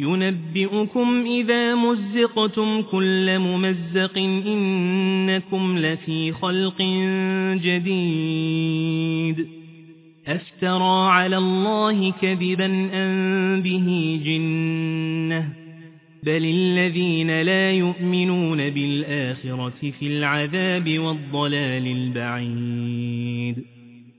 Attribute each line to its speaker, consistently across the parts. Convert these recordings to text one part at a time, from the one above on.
Speaker 1: ينبئكم إذا مزقتم كل ممزق إنكم لفي خلق جديد. أفترى على الله كذبا أن به جنة. بل الذين لا يؤمنون بالآخرة في العذاب والضلال البعيد.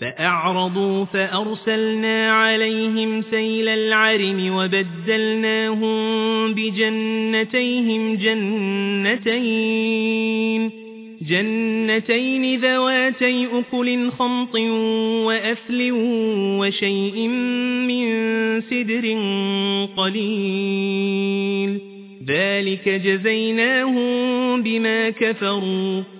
Speaker 1: فأعرضوا فأرسلنا عليهم سيل العرم وبدلناهم بجنتيهم جنتين جنتين ذواتي أكل خمط وأثل وشيء من سدر قليل. ذلك جزيناهم بما كفروا.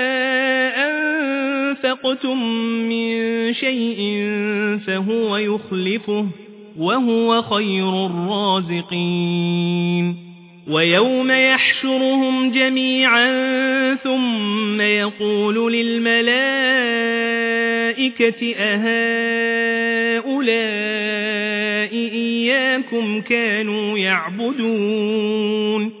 Speaker 1: أنفقتم من شيء فهو يخلفه وهو خير الرازقين. ويوم يحشرهم جميعا ثم يقول للملائكة أهؤلاء إياكم كانوا يعبدون.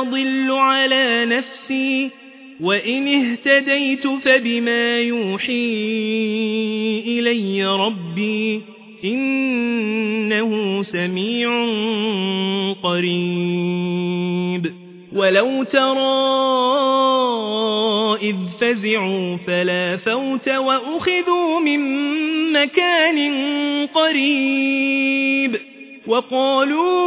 Speaker 1: أضل على نفسي وإن اهتديت فبما يوحي إلي ربي إنه سميع قريب. ولو ترى إذ فزعوا فلا فوت وأخذوا من مكان قريب وقالوا